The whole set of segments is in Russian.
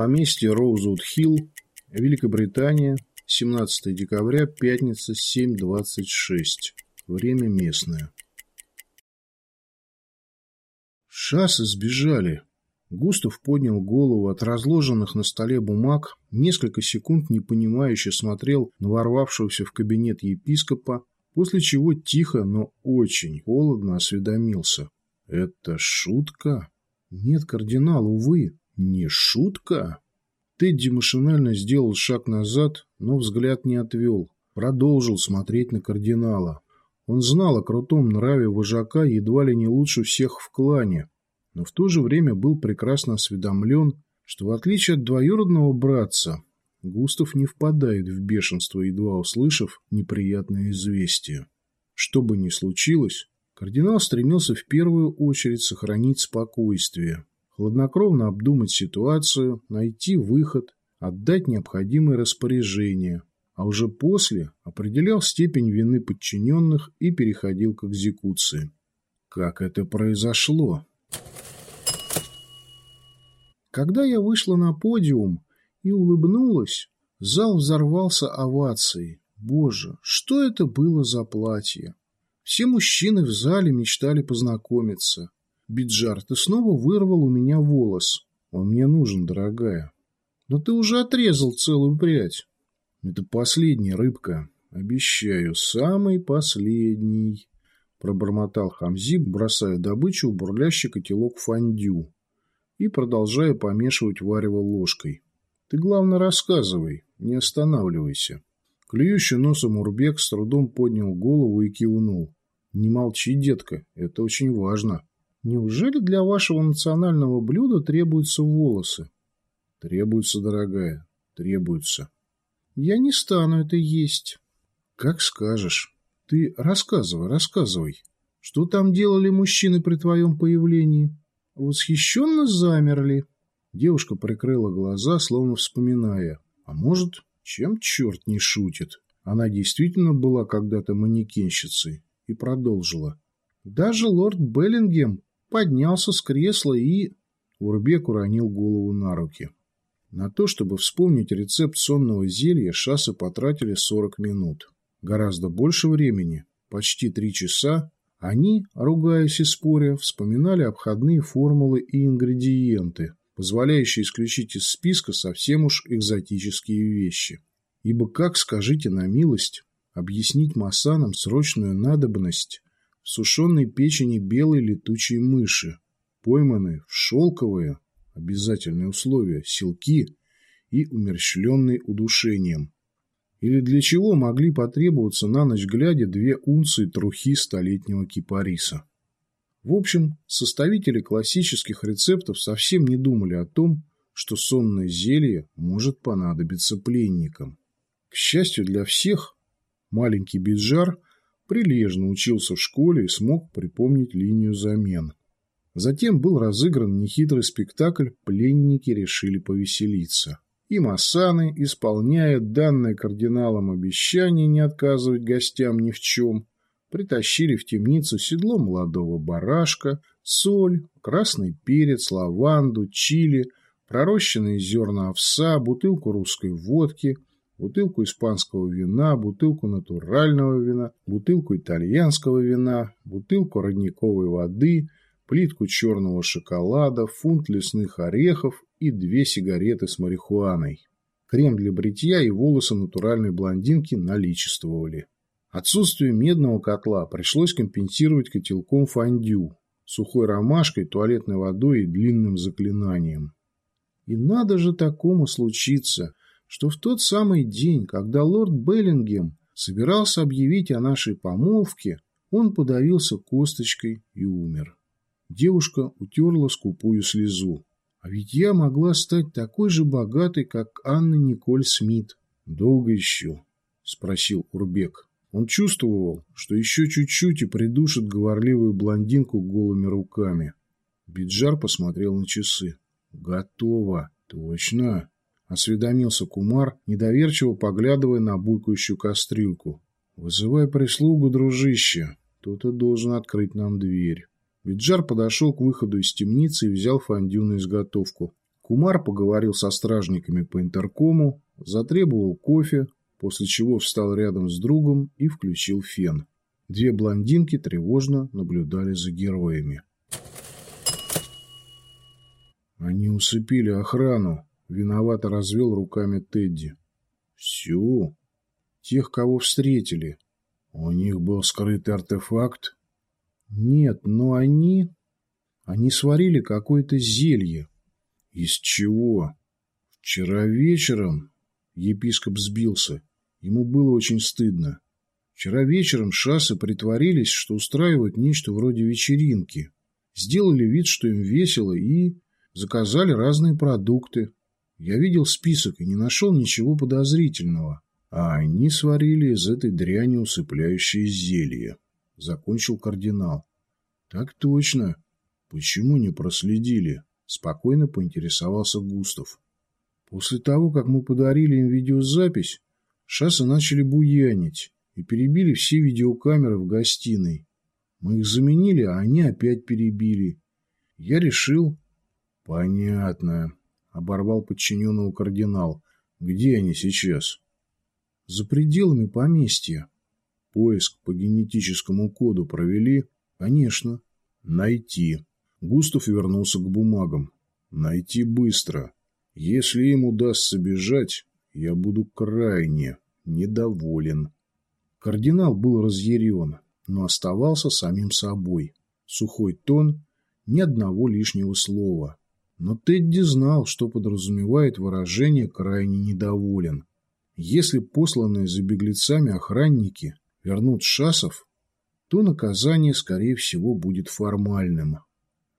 Поместье Роузвуд-Хилл, Великобритания, 17 декабря, пятница, 7.26. Время местное. Шассы сбежали. Густав поднял голову от разложенных на столе бумаг, несколько секунд непонимающе смотрел на ворвавшегося в кабинет епископа, после чего тихо, но очень холодно осведомился. «Это шутка?» «Нет, кардинал, увы, не шутка?» Тедди машинально сделал шаг назад, но взгляд не отвел. Продолжил смотреть на кардинала. Он знал о крутом нраве вожака едва ли не лучше всех в клане, но в то же время был прекрасно осведомлен, что в отличие от двоюродного братца, Густав не впадает в бешенство, едва услышав неприятное известие. Что бы ни случилось, кардинал стремился в первую очередь сохранить спокойствие, хладнокровно обдумать ситуацию, найти выход, отдать необходимые распоряжения, а уже после определял степень вины подчиненных и переходил к экзекуции. Как это произошло? Когда я вышла на подиум и улыбнулась, зал взорвался овацией. Боже, что это было за платье? Все мужчины в зале мечтали познакомиться. Биджар, ты снова вырвал у меня волос. Он мне нужен, дорогая. Но ты уже отрезал целую прядь. Это последняя рыбка. Обещаю, самый последний. Пробормотал Хамзиб, бросая добычу в бурлящий котелок фондю и продолжая помешивать варево ложкой. Ты, главное, рассказывай, не останавливайся. Клюющий носом Урбек с трудом поднял голову и кивнул. Не молчи, детка, это очень важно. Неужели для вашего национального блюда требуются волосы? Требуются, дорогая, требуются. Я не стану это есть. Как скажешь. Ты рассказывай, рассказывай. Что там делали мужчины при твоем появлении? Восхищенно замерли. Девушка прикрыла глаза, словно вспоминая. А может, чем черт не шутит? Она действительно была когда-то манекенщицей и продолжила. Даже лорд Беллингем поднялся с кресла и... Урбек уронил голову на руки. На то, чтобы вспомнить рецепт сонного зелья, шассы потратили 40 минут. Гораздо больше времени, почти три часа, они, ругаясь и споря, вспоминали обходные формулы и ингредиенты, позволяющие исключить из списка совсем уж экзотические вещи. Ибо как, скажите на милость, объяснить масанам срочную надобность сушеной печени белой летучей мыши, пойманной в шелковые, обязательные условия, селки и умерщвленной удушением, или для чего могли потребоваться на ночь глядя две унции трухи столетнего кипариса? В общем, составители классических рецептов совсем не думали о том, что сонное зелье может понадобиться пленникам. К счастью для всех, маленький Биджар прилежно учился в школе и смог припомнить линию замен. Затем был разыгран нехитрый спектакль «Пленники решили повеселиться» и Масаны, исполняя данное кардиналом обещание не отказывать гостям ни в чем, притащили в темницу седло молодого барашка, соль, красный перец, лаванду, чили, пророщенные зерна овса, бутылку русской водки, бутылку испанского вина, бутылку натурального вина, бутылку итальянского вина, бутылку родниковой воды, плитку черного шоколада, фунт лесных орехов и две сигареты с марихуаной. Крем для бритья и волосы натуральной блондинки наличествовали. Отсутствие медного котла пришлось компенсировать котелком фондю, сухой ромашкой, туалетной водой и длинным заклинанием. И надо же такому случиться, что в тот самый день, когда лорд Беллингем собирался объявить о нашей помолвке, он подавился косточкой и умер. Девушка утерла скупую слезу. А ведь я могла стать такой же богатой, как Анна Николь Смит. Долго еще? Спросил Урбек. Он чувствовал, что еще чуть-чуть и придушит говорливую блондинку голыми руками. Биджар посмотрел на часы. «Готово. Точно!» Осведомился Кумар, недоверчиво поглядывая на булькающую кастрюльку. «Вызывай прислугу, дружище. Кто-то должен открыть нам дверь». Биджар подошел к выходу из темницы и взял фондю на изготовку. Кумар поговорил со стражниками по интеркому, затребовал кофе, после чего встал рядом с другом и включил фен. Две блондинки тревожно наблюдали за героями. Они усыпили охрану, виновато развел руками Тедди. Всю? Тех, кого встретили. У них был скрытый артефакт? Нет, но они... Они сварили какое-то зелье. Из чего? Вчера вечером епископ сбился. Ему было очень стыдно. Вчера вечером шассы притворились, что устраивают нечто вроде вечеринки. Сделали вид, что им весело, и заказали разные продукты. Я видел список и не нашел ничего подозрительного. А они сварили из этой дряни усыпляющее зелье. Закончил кардинал. Так точно. Почему не проследили? Спокойно поинтересовался Густав. После того, как мы подарили им видеозапись, шассы начали буянить и перебили все видеокамеры в гостиной. Мы их заменили, а они опять перебили. Я решил... Понятно. Оборвал подчиненного кардинал. Где они сейчас? За пределами поместья. Поиск по генетическому коду провели? Конечно. Найти. Густав вернулся к бумагам. Найти быстро. Если им удастся бежать, я буду крайне недоволен. Кардинал был разъярен, но оставался самим собой. Сухой тон, ни одного лишнего слова. Но Тедди знал, что подразумевает выражение «крайне недоволен». Если посланные за беглецами охранники вернут шасов, то наказание, скорее всего, будет формальным.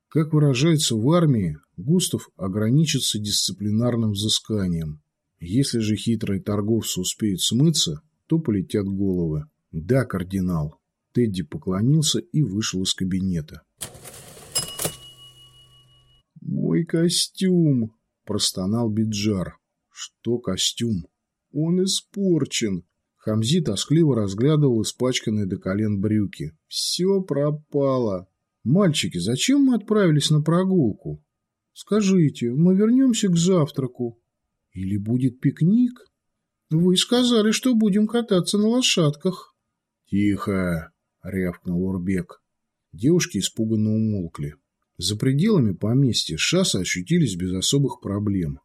Как выражается в армии, Густав ограничится дисциплинарным взысканием. Если же хитрые торговцы успеют смыться, то полетят головы. Да, кардинал. Тедди поклонился и вышел из кабинета. «Мой костюм!» – простонал Биджар. «Что костюм?» «Он испорчен!» Хамзи тоскливо разглядывал испачканные до колен брюки. «Все пропало!» «Мальчики, зачем мы отправились на прогулку? Скажите, мы вернемся к завтраку? Или будет пикник? Вы сказали, что будем кататься на лошадках». «Тихо!» — рявкнул Урбек. Девушки испуганно умолкли. За пределами поместья шассы ощутились без особых проблем.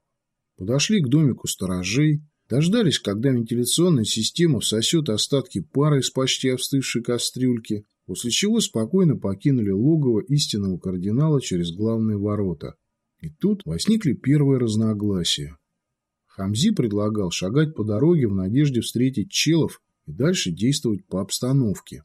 Подошли к домику сторожей, дождались, когда вентиляционная система всосет остатки пара из почти остывшей кастрюльки, после чего спокойно покинули логово истинного кардинала через главные ворота. И тут возникли первые разногласия. Хамзи предлагал шагать по дороге в надежде встретить челов и дальше действовать по обстановке.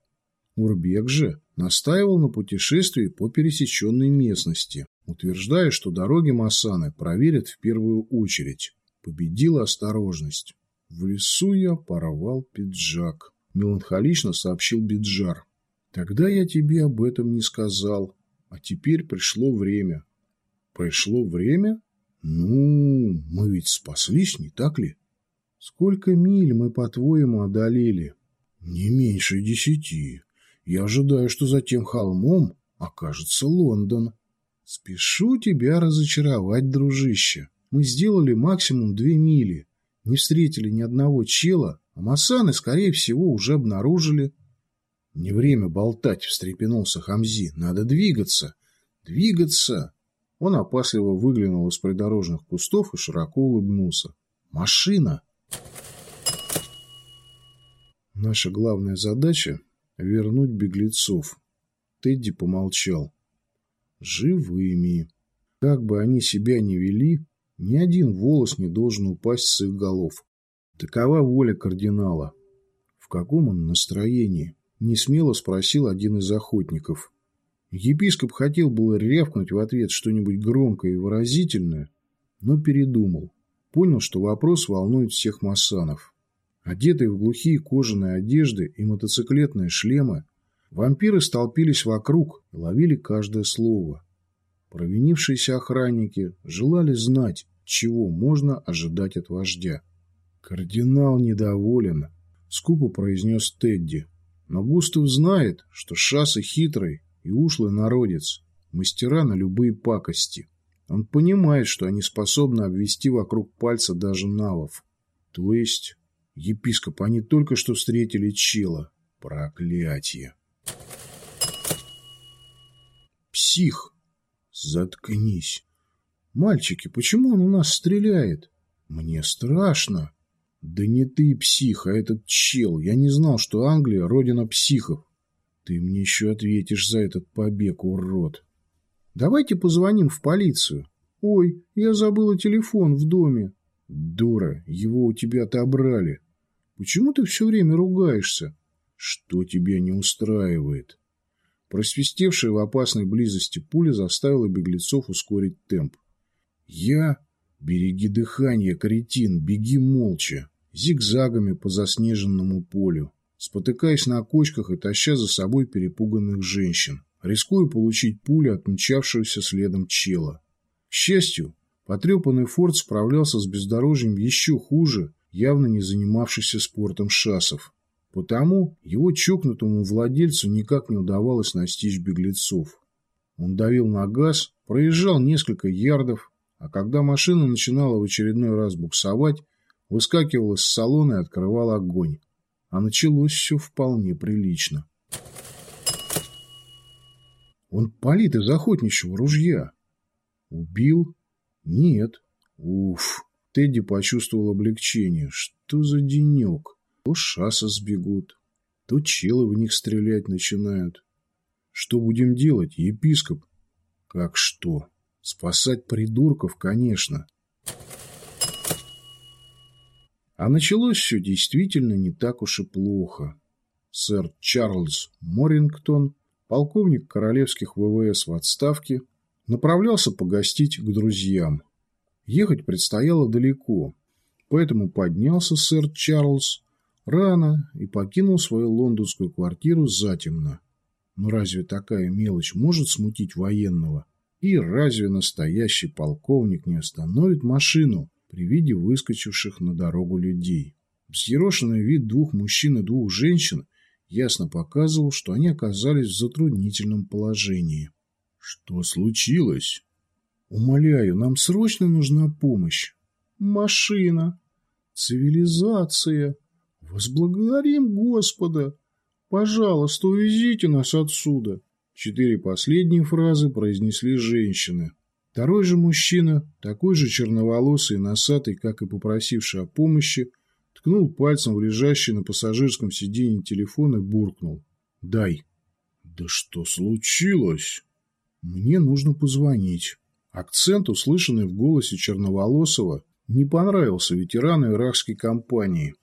Урбек же настаивал на путешествии по пересеченной местности, утверждая, что дороги Масаны проверят в первую очередь. Победила осторожность. В лесу я порвал пиджак. Меланхолично сообщил Биджар. Тогда я тебе об этом не сказал. А теперь пришло время. Пришло время? Ну, мы ведь спаслись, не так ли? Сколько миль мы, по-твоему, одолели? Не меньше десяти. Я ожидаю, что за тем холмом окажется Лондон. Спешу тебя разочаровать, дружище. Мы сделали максимум две мили. Не встретили ни одного чела, а Масаны, скорее всего, уже обнаружили. Не время болтать, встрепенулся Хамзи. Надо двигаться. Двигаться. Он опасливо выглянул из придорожных кустов и широко улыбнулся. Машина. Наша главная задача вернуть беглецов. Тедди помолчал. Живыми. Как бы они себя ни вели, ни один волос не должен упасть с их голов. Такова воля кардинала. В каком он настроении? Несмело спросил один из охотников. Епископ хотел было рявкнуть в ответ что-нибудь громкое и выразительное, но передумал. Понял, что вопрос волнует всех массанов. Одетые в глухие кожаные одежды и мотоциклетные шлемы, вампиры столпились вокруг и ловили каждое слово. Провинившиеся охранники желали знать, чего можно ожидать от вождя. «Кардинал недоволен», — скупо произнес Тедди. «Но Густав знает, что Шасса хитрый и ушлый народец, мастера на любые пакости. Он понимает, что они способны обвести вокруг пальца даже навов. То есть, епископ, они только что встретили чела. Проклятие. Псих. Заткнись. Мальчики, почему он у нас стреляет? Мне страшно. Да не ты псих, а этот чел. Я не знал, что Англия — родина психов. Ты мне еще ответишь за этот побег, урод. Давайте позвоним в полицию. Ой, я забыла телефон в доме. Дура, его у тебя отобрали. Почему ты все время ругаешься? Что тебя не устраивает? Просвистевшая в опасной близости пуля заставила беглецов ускорить темп. Я... Береги дыхание, кретин, беги молча, зигзагами по заснеженному полю, спотыкаясь на кочках и таща за собой перепуганных женщин, рискуя получить пулю от мчавшегося следом чела. К счастью, потрепанный форт справлялся с бездорожьем еще хуже, явно не занимавшийся спортом шасов. Потому его чокнутому владельцу никак не удавалось настичь беглецов. Он давил на газ, проезжал несколько ярдов, а когда машина начинала в очередной раз буксовать, выскакивал из салона и открывал огонь. А началось все вполне прилично. Он палит из охотничьего ружья. Убил? Нет. Уф. Тедди почувствовал облегчение. Что за денек? То шасса сбегут, то челы в них стрелять начинают. Что будем делать, епископ? Как что? Спасать придурков, конечно. А началось все действительно не так уж и плохо. Сэр Чарльз Морингтон, полковник королевских ВВС в отставке, направлялся погостить к друзьям. Ехать предстояло далеко, поэтому поднялся сэр Чарльз рано и покинул свою лондонскую квартиру затемно. Но разве такая мелочь может смутить военного? И разве настоящий полковник не остановит машину при виде выскочивших на дорогу людей? Взъерошенный вид двух мужчин и двух женщин ясно показывал, что они оказались в затруднительном положении. Что случилось? Умоляю, нам срочно нужна помощь. Машина. Цивилизация. Возблагодарим Господа. Пожалуйста, увезите нас отсюда. Четыре последние фразы произнесли женщины. Второй же мужчина, такой же черноволосый и носатый, как и попросивший о помощи, ткнул пальцем в лежащий на пассажирском сиденье телефон и буркнул. «Дай». «Да что случилось?» «Мне нужно позвонить». Акцент, услышанный в голосе Черноволосова, не понравился ветерану иракской компании.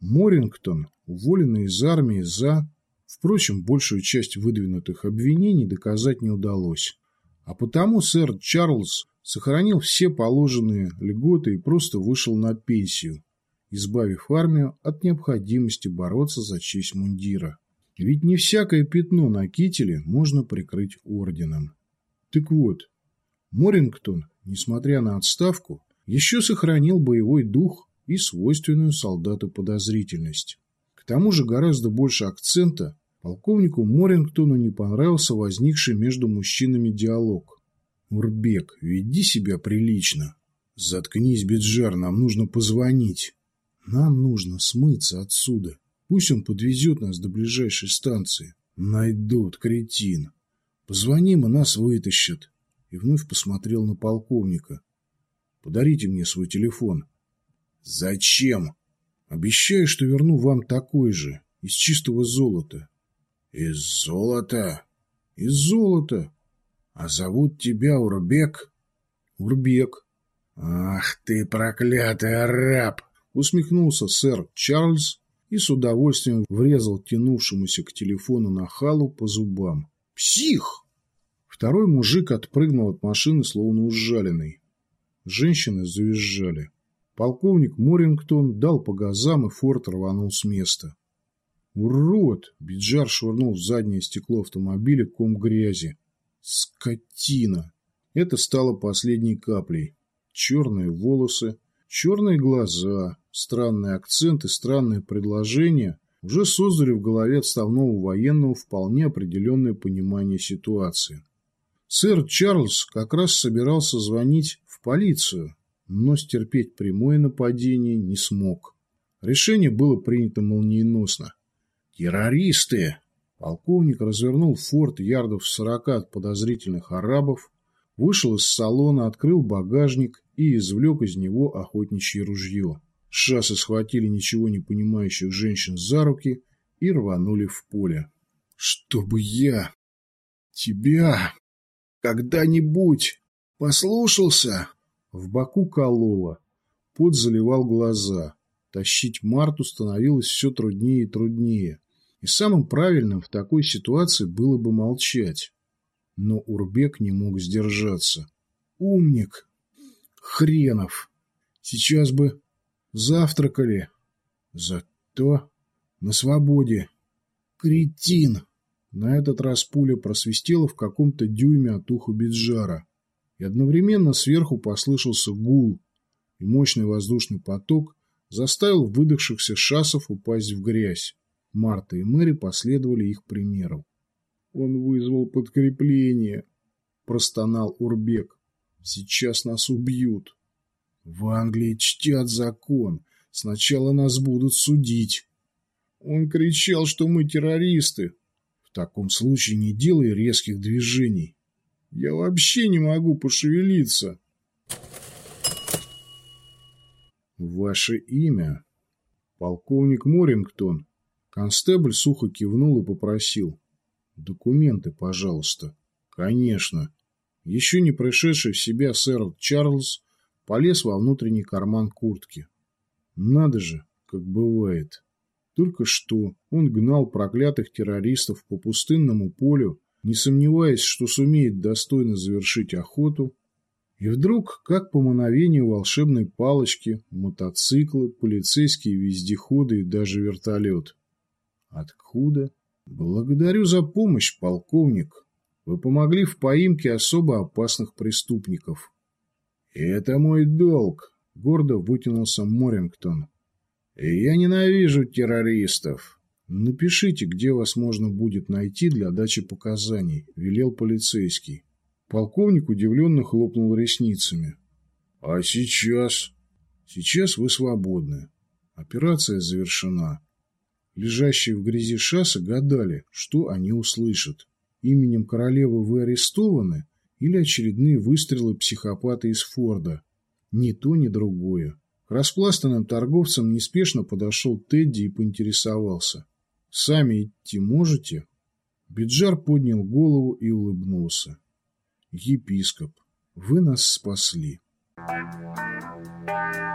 Морингтон, уволенный из армии за Впрочем, большую часть выдвинутых обвинений доказать не удалось. А потому сэр Чарльз сохранил все положенные льготы и просто вышел на пенсию, избавив армию от необходимости бороться за честь мундира. Ведь не всякое пятно на кителе можно прикрыть орденом. Так вот, Морингтон, несмотря на отставку, еще сохранил боевой дух и свойственную солдату подозрительность. К тому же гораздо больше акцента Полковнику Морингтону не понравился возникший между мужчинами диалог. «Урбек, веди себя прилично. Заткнись, Биджар, нам нужно позвонить. Нам нужно смыться отсюда. Пусть он подвезет нас до ближайшей станции. Найдут, кретин. Позвоним, и нас вытащат». И вновь посмотрел на полковника. «Подарите мне свой телефон». «Зачем?» «Обещаю, что верну вам такой же, из чистого золота. Из золота? Из золота. А зовут тебя Урбек? Урбек. Ах ты, проклятый араб! Усмехнулся сэр Чарльз и с удовольствием врезал тянувшемуся к телефону на халу по зубам. Псих! Второй мужик отпрыгнул от машины, словно ужаленный. Женщины завизжали. Полковник Морингтон дал по газам, и форт рванул с места. «Урод!» – Биджар швырнул в заднее стекло автомобиля ком грязи. «Скотина!» Это стало последней каплей. Черные волосы, черные глаза, странный акцент и странное предложение уже создали в голове отставного военного вполне определенное понимание ситуации. Сэр Чарльз как раз собирался звонить в полицию, но стерпеть прямое нападение не смог. Решение было принято молниеносно. «Террористы!» Полковник развернул форт ярдов сорока от подозрительных арабов, вышел из салона, открыл багажник и извлек из него охотничье ружье. Шассы схватили ничего не понимающих женщин за руки и рванули в поле. «Чтобы я тебя когда-нибудь послушался?» В боку кололо, пот заливал глаза. Тащить Марту становилось все труднее и труднее. И самым правильным в такой ситуации было бы молчать. Но Урбек не мог сдержаться. «Умник! Хренов! Сейчас бы завтракали. Зато на свободе. Кретин!» На этот раз пуля просвистела в каком-то дюйме от уха Биджара. И одновременно сверху послышался гул, и мощный воздушный поток заставил выдохшихся шасов упасть в грязь. Марта и Мэри последовали их примеру. «Он вызвал подкрепление», – простонал Урбек. «Сейчас нас убьют». «В Англии чтят закон. Сначала нас будут судить». Он кричал, что мы террористы. В таком случае не делай резких движений. Я вообще не могу пошевелиться. Ваше имя? Полковник Морингтон. Констебль сухо кивнул и попросил. Документы, пожалуйста. Конечно. Еще не пришедший в себя сэр Чарльз полез во внутренний карман куртки. Надо же, как бывает. Только что он гнал проклятых террористов по пустынному полю, не сомневаясь, что сумеет достойно завершить охоту, и вдруг, как по мановению волшебной палочки, мотоциклы, полицейские вездеходы и даже вертолет. Откуда? Благодарю за помощь, полковник. Вы помогли в поимке особо опасных преступников. Это мой долг, гордо вытянулся Морингтон. Я ненавижу террористов. Напишите, где вас можно будет найти для дачи показаний, велел полицейский. Полковник удивленно хлопнул ресницами. «А сейчас?» «Сейчас вы свободны. Операция завершена». Лежащие в грязи шассы гадали, что они услышат. Именем королевы вы арестованы или очередные выстрелы психопата из Форда? Ни то, ни другое. Распластанным торговцам неспешно подошел Тедди и поинтересовался. «Сами идти можете?» Биджар поднял голову и улыбнулся. Епископ, вы нас спасли. Thank you.